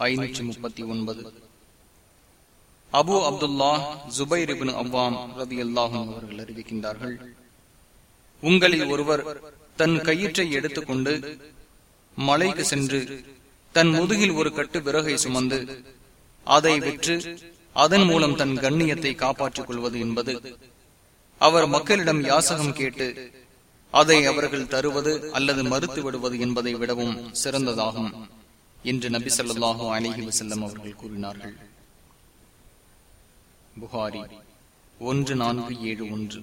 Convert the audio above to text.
ஐநூற்றி முப்பத்தி ஒன்பது. Abu Abdullah Zubair ibn Awwam ரதி அல்லாஹும் அவர்கள் அறிவிக்கின்றார்கள் உங்களில் ஒருவர் தன் கயிற்றை எடுத்துக்கொண்டு மலைக்கு சென்று தன் முதுகில் ஒரு கட்டு விறகை சுமந்து அதை விற்று அதன் மூலம் தன் கண்ணியத்தை காப்பாற்றிக் கொள்வது என்பது அவர் மக்களிடம் யாசகம் கேட்டு அதை அவர்கள் தருவது அல்லது மறுத்து விடுவது என்பதை விடவும் சிறந்ததாகும். என்று நபி சொல்லாஹு அலிஹி வசல்லம் அவர்கள் கூறினார்கள். புகாரி ஒன்று நான்கு ஏழு ஒன்று.